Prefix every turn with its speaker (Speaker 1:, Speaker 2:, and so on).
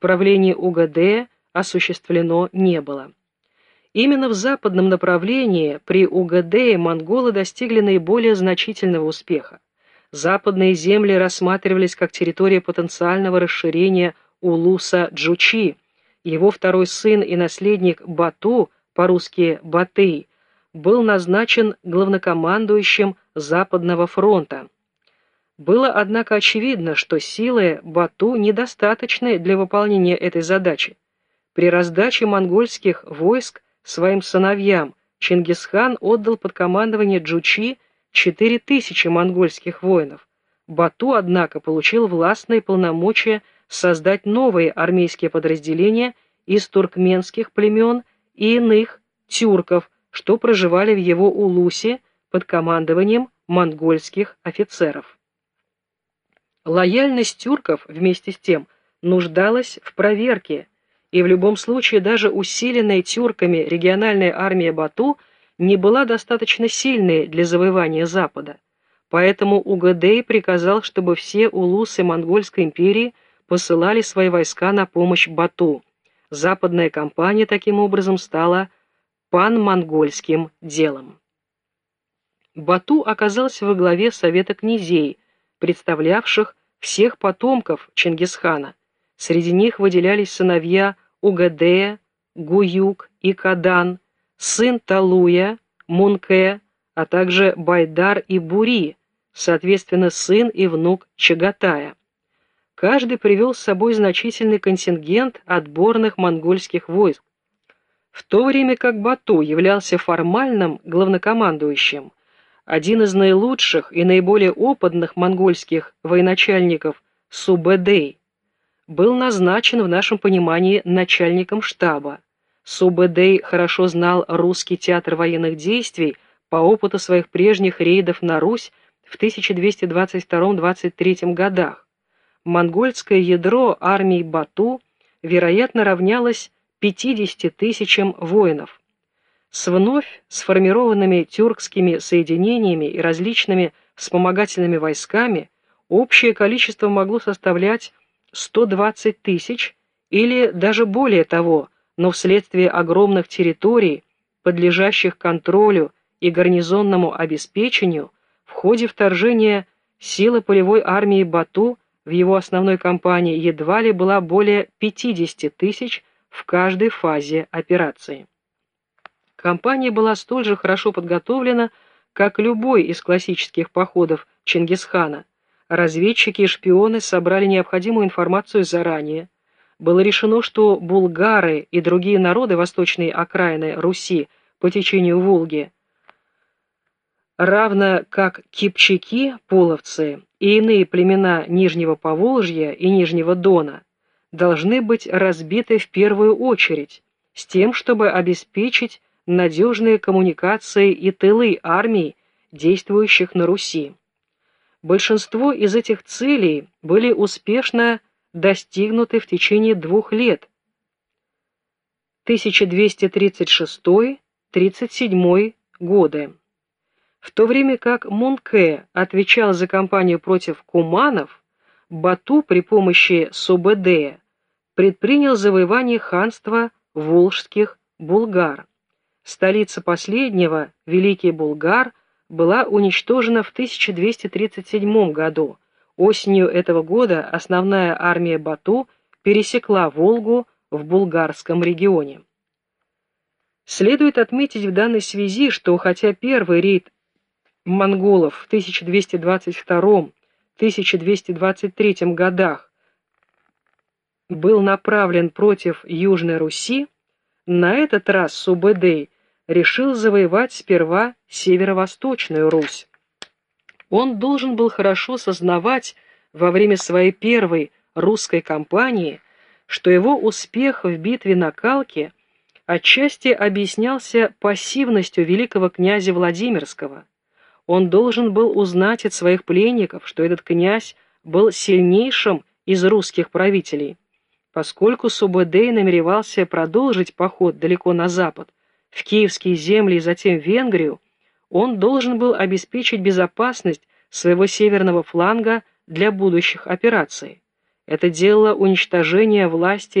Speaker 1: правлении Угадея осуществлено не было. Именно в западном направлении при Угадее монголы достигли наиболее значительного успеха. Западные земли рассматривались как территория потенциального расширения Улуса Джучи. Его второй сын и наследник Бату, по-русски Батый, был назначен главнокомандующим Западного фронта. Было, однако, очевидно, что силы Бату недостаточны для выполнения этой задачи. При раздаче монгольских войск своим сыновьям Чингисхан отдал под командование Джучи 4000 монгольских воинов. Бату, однако, получил властные полномочия создать новые армейские подразделения из туркменских племен и иных тюрков, что проживали в его Улусе под командованием монгольских офицеров. Лояльность тюрков, вместе с тем, нуждалась в проверке, и в любом случае даже усиленная тюрками региональная армия Бату не была достаточно сильной для завоевания Запада. Поэтому Угадей приказал, чтобы все улусы Монгольской империи посылали свои войска на помощь Бату. Западная кампания таким образом стала пан-монгольским делом. Бату оказался во главе Совета князей, представлявших всех потомков Чингисхана. Среди них выделялись сыновья Угадея, Гуюк и Кадан, сын Талуя, Мунке, а также Байдар и Бури, соответственно, сын и внук Чагатая. Каждый привел с собой значительный контингент отборных монгольских войск, в то время как Бату являлся формальным главнокомандующим, один из наилучших и наиболее опытных монгольских военачальников Субэдэй, был назначен в нашем понимании начальником штаба. Субэдэй хорошо знал русский театр военных действий по опыту своих прежних рейдов на Русь в 1222-23 годах. Монгольское ядро армии Бату, вероятно, равнялось 50 тысячам воинов. С вновь сформированными тюркскими соединениями и различными вспомогательными войсками общее количество могло составлять 120 тысяч или даже более того, но вследствие огромных территорий, подлежащих контролю и гарнизонному обеспечению, в ходе вторжения силы полевой армии Бату в его основной кампании едва ли была более 50 тысяч в каждой фазе операции. Кампания была столь же хорошо подготовлена, как любой из классических походов Чингисхана. Разведчики и шпионы собрали необходимую информацию заранее. Было решено, что булгары и другие народы восточной окраины Руси по течению Волги, равно как кипчаки, половцы и иные племена Нижнего Поволжья и Нижнего Дона, должны быть разбиты в первую очередь, с тем, чтобы обеспечить надежные коммуникации и тылы армий, действующих на Руси. Большинство из этих целей были успешно достигнуты в течение двух лет 1236-37 годы. В то время как Мунке отвечал за кампанию против куманов, Бату при помощи Собедея предпринял завоевание ханства волжских булгар. Столица последнего, Великий Булгар, была уничтожена в 1237 году. Осенью этого года основная армия Бату пересекла Волгу в булгарском регионе. Следует отметить в данной связи, что хотя первый рейд монголов в 1222-1223 годах был направлен против Южной Руси, на этот раз Субэдэй решил завоевать сперва северо-восточную Русь. Он должен был хорошо сознавать во время своей первой русской кампании, что его успех в битве на Калке отчасти объяснялся пассивностью великого князя Владимирского. Он должен был узнать от своих пленников, что этот князь был сильнейшим из русских правителей. Поскольку Субэдэй намеревался продолжить поход далеко на запад, в киевские земли и затем в Венгрию, он должен был обеспечить безопасность своего северного фланга для будущих операций. Это делало уничтожение власти